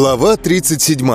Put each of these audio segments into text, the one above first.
Глава 37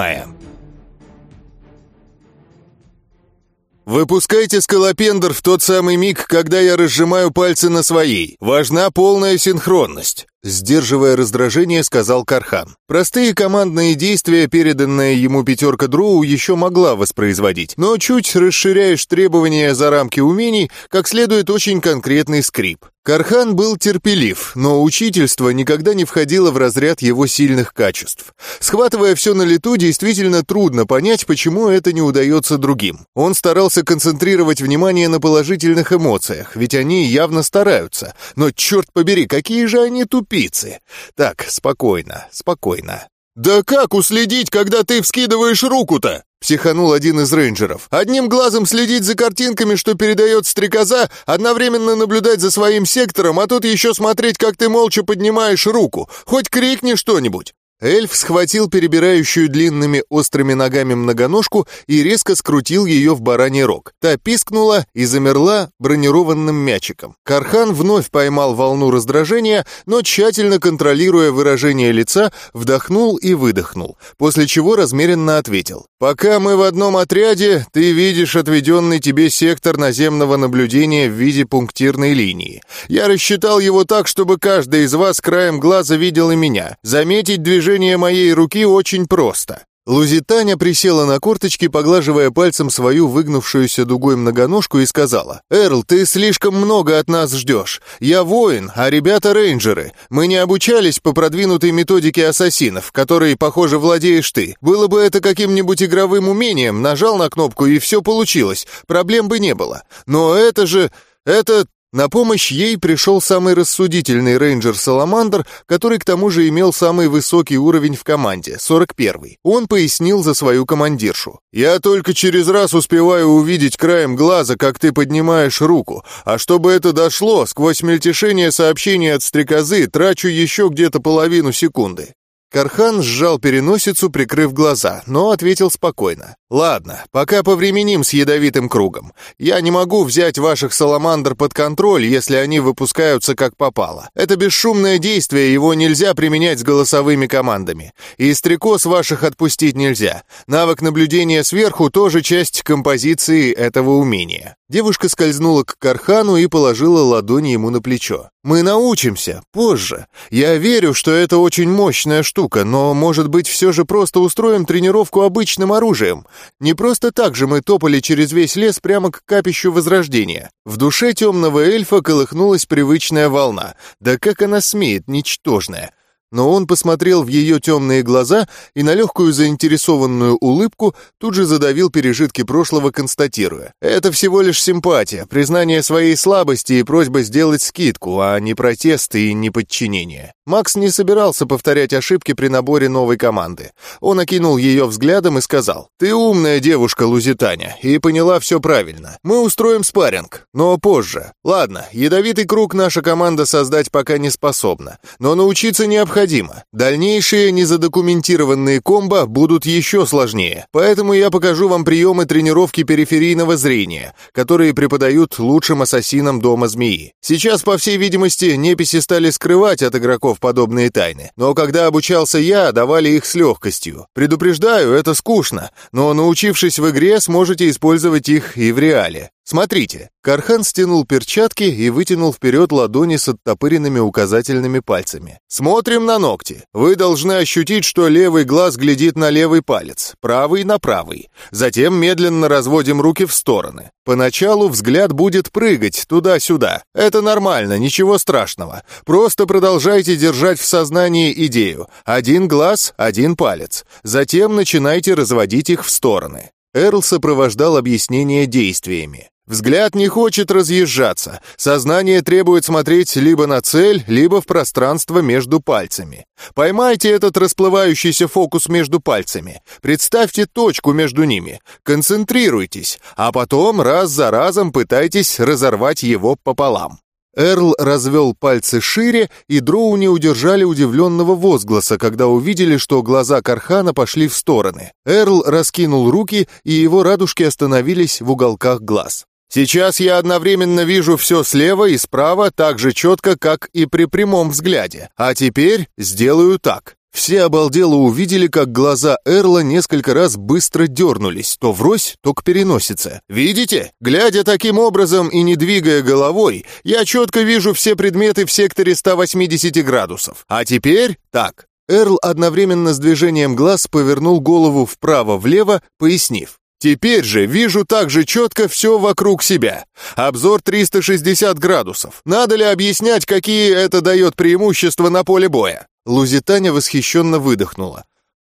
Выпускайте скалопендр в тот самый миг, когда я разжимаю пальцы на своей. Важна полная синхронность. Сдерживая раздражение, сказал Кархан. Простые командные действия, переданная ему пятерка Дроу, еще могла воспроизводить, но чуть расширяешь требования за рамки умений, как следует очень конкретный скрип. Кархан был терпелив, но учительство никогда не входило в разряд его сильных качеств. Схватывая все на лету, действительно трудно понять, почему это не удается другим. Он старался концентрировать внимание на положительных эмоциях, ведь они явно стараются. Но, черт побери, какие же они тупицы! Так, спокойно, спокойно. «Да как уследить, когда ты вскидываешь руку-то?» — психанул один из рейнджеров. «Одним глазом следить за картинками, что передает стрекоза, одновременно наблюдать за своим сектором, а тут еще смотреть, как ты молча поднимаешь руку. Хоть крикни что-нибудь». Эльф схватил перебирающую длинными острыми ногами многоножку и резко скрутил ее в бараний рог. Та пискнула и замерла бронированным мячиком. Кархан вновь поймал волну раздражения, но тщательно контролируя выражение лица, вдохнул и выдохнул, после чего размеренно ответил. «Пока мы в одном отряде, ты видишь отведенный тебе сектор наземного наблюдения в виде пунктирной линии. Я рассчитал его так, чтобы каждый из вас краем глаза видел и меня. Заметить движение Движение моей руки очень просто. Лузитаня присела на корточки, поглаживая пальцем свою выгнувшуюся дугой многоножку и сказала, «Эрл, ты слишком много от нас ждешь. Я воин, а ребята рейнджеры. Мы не обучались по продвинутой методике ассасинов, которой, похоже, владеешь ты. Было бы это каким-нибудь игровым умением, нажал на кнопку и все получилось, проблем бы не было. Но это же... это на помощь ей пришел самый рассудительный рейнджер Саламандр, который к тому же имел самый высокий уровень в команде, 41-й. Он пояснил за свою командиршу. «Я только через раз успеваю увидеть краем глаза, как ты поднимаешь руку, а чтобы это дошло, сквозь мельтешение сообщений от стрекозы трачу еще где-то половину секунды. Кархан сжал переносицу, прикрыв глаза, но ответил спокойно. «Ладно, пока повременим с ядовитым кругом. Я не могу взять ваших саламандр под контроль, если они выпускаются как попало. Это бесшумное действие, его нельзя применять с голосовыми командами. И стрекоз ваших отпустить нельзя. Навык наблюдения сверху тоже часть композиции этого умения». Девушка скользнула к Кархану и положила ладони ему на плечо. «Мы научимся, позже. Я верю, что это очень мощная штука, но, может быть, все же просто устроим тренировку обычным оружием. Не просто так же мы топали через весь лес прямо к капищу Возрождения. В душе темного эльфа колыхнулась привычная волна. Да как она смеет, ничтожная но он посмотрел в ее темные глаза и на легкую заинтересованную улыбку тут же задавил пережитки прошлого, констатируя. «Это всего лишь симпатия, признание своей слабости и просьба сделать скидку, а не протест и не подчинение». Макс не собирался повторять ошибки при наборе новой команды. Он окинул ее взглядом и сказал, «Ты умная девушка, Лузитаня, и поняла все правильно. Мы устроим спарринг, но позже. Ладно, ядовитый круг наша команда создать пока не способна, но научиться необходимо необходимо. Дальнейшие незадокументированные комбо будут еще сложнее, поэтому я покажу вам приемы тренировки периферийного зрения, которые преподают лучшим ассасинам Дома Змеи. Сейчас, по всей видимости, неписи стали скрывать от игроков подобные тайны, но когда обучался я, давали их с легкостью. Предупреждаю, это скучно, но научившись в игре, сможете использовать их и в реале. «Смотрите!» Кархан стянул перчатки и вытянул вперед ладони с оттопыренными указательными пальцами. «Смотрим на ногти. Вы должны ощутить, что левый глаз глядит на левый палец, правый на правый. Затем медленно разводим руки в стороны. Поначалу взгляд будет прыгать туда-сюда. Это нормально, ничего страшного. Просто продолжайте держать в сознании идею. Один глаз, один палец. Затем начинайте разводить их в стороны». Эрл сопровождал объяснение действиями. Взгляд не хочет разъезжаться. Сознание требует смотреть либо на цель, либо в пространство между пальцами. Поймайте этот расплывающийся фокус между пальцами. Представьте точку между ними. Концентрируйтесь, а потом раз за разом пытайтесь разорвать его пополам. Эрл развел пальцы шире, и дроу не удержали удивленного возгласа, когда увидели, что глаза Кархана пошли в стороны. Эрл раскинул руки, и его радужки остановились в уголках глаз. Сейчас я одновременно вижу все слева и справа так же четко, как и при прямом взгляде. А теперь сделаю так. Все обалдело увидели, как глаза Эрла несколько раз быстро дернулись, то врозь, то к переносице. «Видите? Глядя таким образом и не двигая головой, я четко вижу все предметы в секторе 180 градусов. А теперь так». Эрл одновременно с движением глаз повернул голову вправо-влево, пояснив. Теперь же вижу так же четко все вокруг себя. Обзор 360 градусов. Надо ли объяснять, какие это дает преимущества на поле боя? Лузитаня восхищенно выдохнула.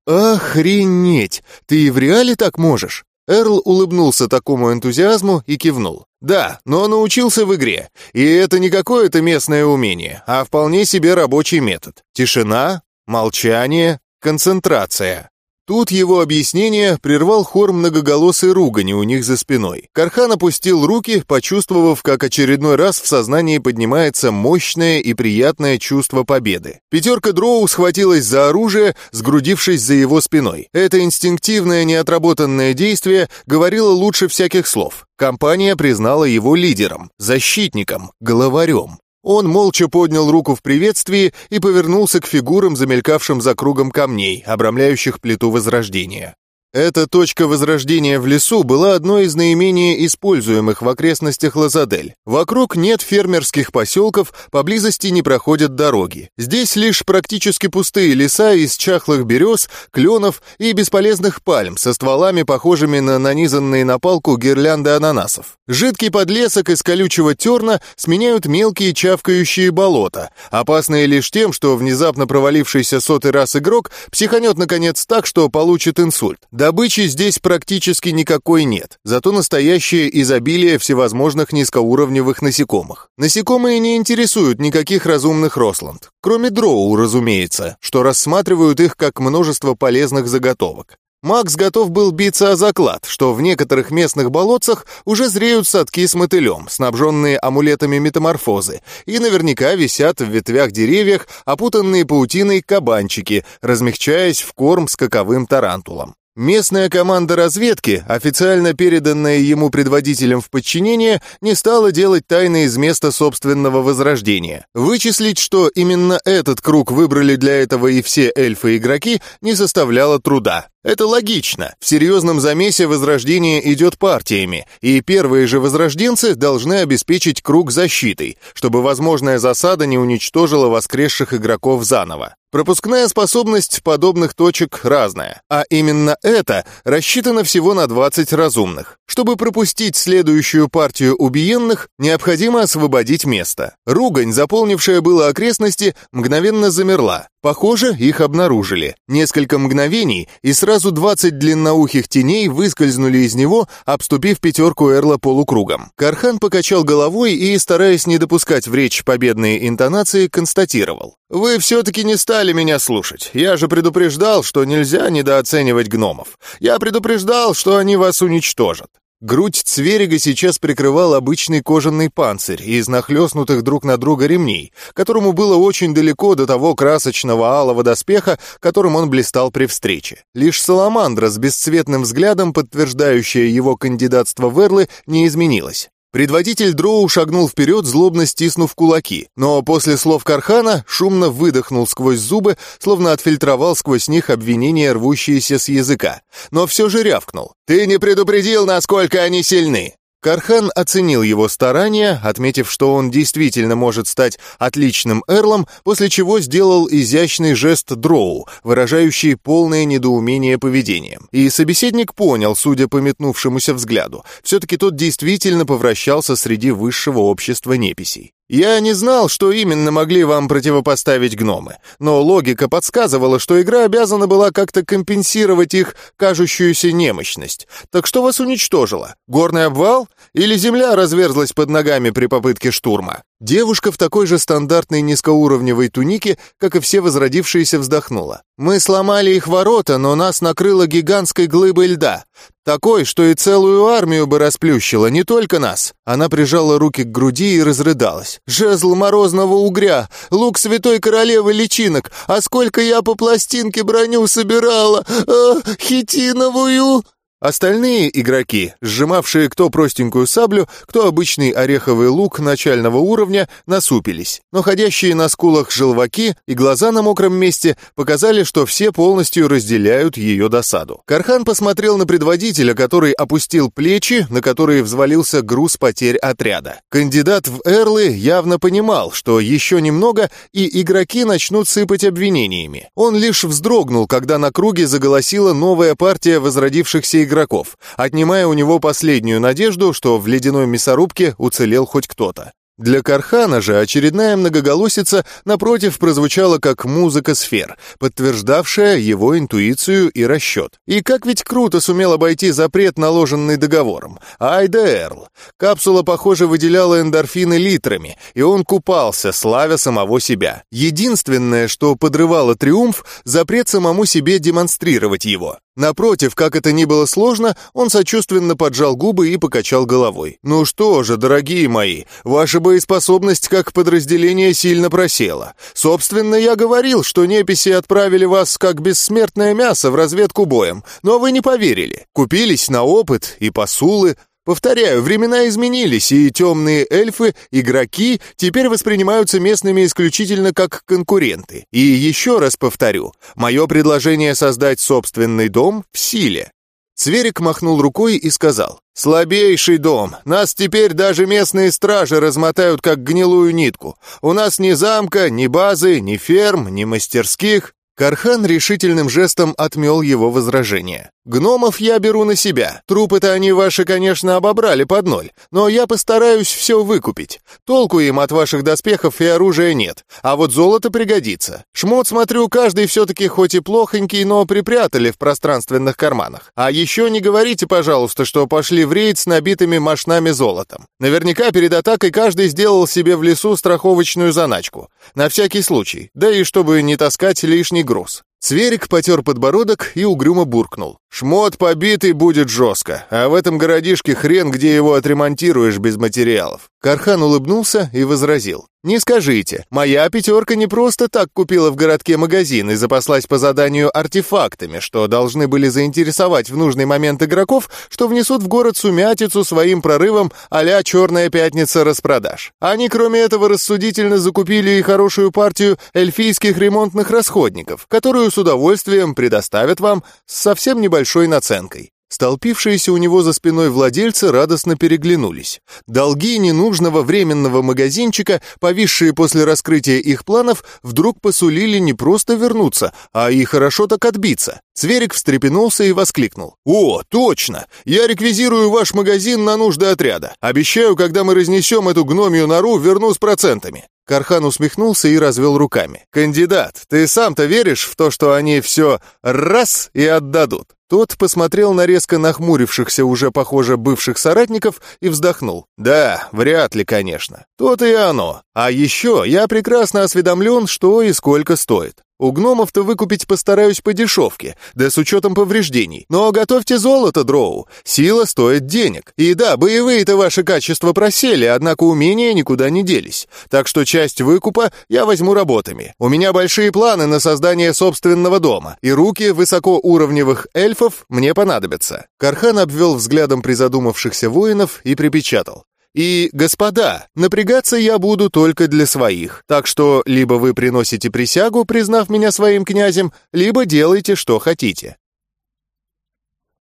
«Охренеть! Ты и в реале так можешь?» Эрл улыбнулся такому энтузиазму и кивнул. «Да, но научился в игре. И это не какое-то местное умение, а вполне себе рабочий метод. Тишина, молчание, концентрация. Тут его объяснение прервал хор многоголосой ругани у них за спиной. Кархан опустил руки, почувствовав, как очередной раз в сознании поднимается мощное и приятное чувство победы. Пятерка дроу схватилась за оружие, сгрудившись за его спиной. Это инстинктивное неотработанное действие говорило лучше всяких слов. Компания признала его лидером, защитником, главарем. Он молча поднял руку в приветствии и повернулся к фигурам, замелькавшим за кругом камней, обрамляющих плиту Возрождения. Эта точка возрождения в лесу была одной из наименее используемых в окрестностях Лазадель. Вокруг нет фермерских поселков, поблизости не проходят дороги. Здесь лишь практически пустые леса из чахлых берез, кленов и бесполезных пальм со стволами, похожими на нанизанные на палку гирлянды ананасов. Жидкий подлесок из колючего терна сменяют мелкие чавкающие болота, опасные лишь тем, что внезапно провалившийся сотый раз игрок психанет наконец так, что получит инсульт. Добычи здесь практически никакой нет, зато настоящее изобилие всевозможных низкоуровневых насекомых. Насекомые не интересуют никаких разумных Росланд, кроме дроу, разумеется, что рассматривают их как множество полезных заготовок. Макс готов был биться о заклад, что в некоторых местных болотцах уже зреют садки с мотылем, снабженные амулетами метаморфозы, и наверняка висят в ветвях деревьях опутанные паутиной кабанчики, размягчаясь в корм скаковым тарантулом. Местная команда разведки, официально переданная ему предводителем в подчинение, не стала делать тайны из места собственного возрождения. Вычислить, что именно этот круг выбрали для этого и все эльфы-игроки, не составляло труда. Это логично. В серьезном замесе возрождение идет партиями, и первые же возрожденцы должны обеспечить круг защитой, чтобы возможная засада не уничтожила воскресших игроков заново. Пропускная способность подобных точек разная, а именно это рассчитано всего на 20 разумных. Чтобы пропустить следующую партию убиенных, необходимо освободить место. Ругань, заполнившая было окрестности, мгновенно замерла. Похоже, их обнаружили. Несколько мгновений, и сразу 20 длинноухих теней выскользнули из него, обступив пятерку Эрла полукругом. Кархан покачал головой и, стараясь не допускать в речь победные интонации, констатировал. «Вы все-таки не стали меня слушать. Я же предупреждал, что нельзя недооценивать гномов. Я предупреждал, что они вас уничтожат. Грудь Цверига сейчас прикрывал обычный кожаный панцирь из нахлестнутых друг на друга ремней, которому было очень далеко до того красочного алого доспеха, которым он блистал при встрече. Лишь Саламандра с бесцветным взглядом, подтверждающая его кандидатство в Эрлы, не изменилась. Предводитель Дроу шагнул вперед, злобно стиснув кулаки, но после слов Кархана шумно выдохнул сквозь зубы, словно отфильтровал сквозь них обвинения, рвущиеся с языка. Но все же рявкнул. «Ты не предупредил, насколько они сильны!» Кархан оценил его старания, отметив, что он действительно может стать отличным эрлом, после чего сделал изящный жест дроу, выражающий полное недоумение поведением. И собеседник понял, судя по метнувшемуся взгляду, все-таки тот действительно повращался среди высшего общества неписей. Я не знал, что именно могли вам противопоставить гномы, но логика подсказывала, что игра обязана была как-то компенсировать их кажущуюся немощность. Так что вас уничтожило? Горный обвал? Или земля разверзлась под ногами при попытке штурма? Девушка в такой же стандартной низкоуровневой тунике, как и все возродившиеся, вздохнула. «Мы сломали их ворота, но нас накрыло гигантской глыбой льда. Такой, что и целую армию бы расплющило, не только нас». Она прижала руки к груди и разрыдалась. «Жезл морозного угря, лук святой королевы личинок, а сколько я по пластинке броню собирала! А, хитиновую!» Остальные игроки, сжимавшие кто простенькую саблю, кто обычный ореховый лук начального уровня, насупились. Но ходящие на скулах желваки и глаза на мокром месте показали, что все полностью разделяют ее досаду. Кархан посмотрел на предводителя, который опустил плечи, на которые взвалился груз потерь отряда. Кандидат в Эрлы явно понимал, что еще немного, и игроки начнут сыпать обвинениями. Он лишь вздрогнул, когда на круге заголосила новая партия возродившихся игроков игроков, отнимая у него последнюю надежду, что в ледяной мясорубке уцелел хоть кто-то. Для Кархана же очередная многоголосица, напротив, прозвучала как музыка сфер, подтверждавшая его интуицию и расчет. И как ведь круто сумел обойти запрет, наложенный договором. Ай да Эрл. Капсула, похоже, выделяла эндорфины литрами, и он купался, славя самого себя. Единственное, что подрывало триумф, запрет самому себе демонстрировать его. Напротив, как это ни было сложно, он сочувственно поджал губы и покачал головой. «Ну что же, дорогие мои, ваша боеспособность как подразделение сильно просела. Собственно, я говорил, что неписи отправили вас как бессмертное мясо в разведку боем, но вы не поверили. Купились на опыт и посулы, Повторяю, времена изменились, и темные эльфы, игроки, теперь воспринимаются местными исключительно как конкуренты. И еще раз повторю, мое предложение создать собственный дом в силе. Цверик махнул рукой и сказал, «Слабейший дом. Нас теперь даже местные стражи размотают, как гнилую нитку. У нас ни замка, ни базы, ни ферм, ни мастерских». Кархан решительным жестом отмел его возражение. Гномов я беру на себя. Трупы-то они ваши, конечно, обобрали под ноль, но я постараюсь все выкупить. Толку им от ваших доспехов и оружия нет, а вот золото пригодится. Шмот, смотрю, каждый все-таки хоть и плохонький, но припрятали в пространственных карманах. А еще не говорите, пожалуйста, что пошли в рейд с набитыми мошнами золотом. Наверняка перед атакой каждый сделал себе в лесу страховочную заначку. На всякий случай, да и чтобы не таскать лишний груз. Сверик потер подбородок и угрюмо буркнул. «Шмот побитый будет жестко, а в этом городишке хрен, где его отремонтируешь без материалов». Кархан улыбнулся и возразил. «Не скажите, моя пятерка не просто так купила в городке магазин и запаслась по заданию артефактами, что должны были заинтересовать в нужный момент игроков, что внесут в город сумятицу своим прорывом а-ля «Черная пятница» распродаж. Они, кроме этого, рассудительно закупили и хорошую партию эльфийских ремонтных расходников, которую с удовольствием предоставят вам совсем небольшой наценкой. Столпившиеся у него за спиной владельцы радостно переглянулись. Долги ненужного временного магазинчика, повисшие после раскрытия их планов, вдруг посулили не просто вернуться, а и хорошо так отбиться. Цверик встрепенулся и воскликнул. «О, точно! Я реквизирую ваш магазин на нужды отряда. Обещаю, когда мы разнесем эту гномию нору, верну с процентами». Кархан усмехнулся и развел руками. «Кандидат, ты сам-то веришь в то, что они все раз и отдадут?» Тот посмотрел на резко нахмурившихся уже, похоже, бывших соратников и вздохнул. «Да, вряд ли, конечно. То-то и оно. А еще я прекрасно осведомлен, что и сколько стоит. У гномов-то выкупить постараюсь по дешевке, да с учетом повреждений. Но готовьте золото, дроу. Сила стоит денег. И да, боевые-то ваши качества просели, однако умения никуда не делись. Так что часть выкупа я возьму работами. У меня большие планы на создание собственного дома, и руки высокоуровневых эльфов мне понадобятся. Кархан обвел взглядом призадумавшихся воинов и припечатал. И, господа, напрягаться я буду только для своих. Так что либо вы приносите присягу, признав меня своим князем, либо делайте, что хотите.